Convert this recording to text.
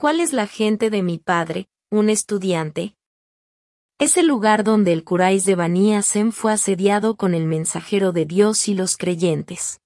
¿Cuál es la gente de mi padre, un estudiante? Es el lugar donde el curáis de Bani Hasem fue asediado con el mensajero de Dios y los creyentes.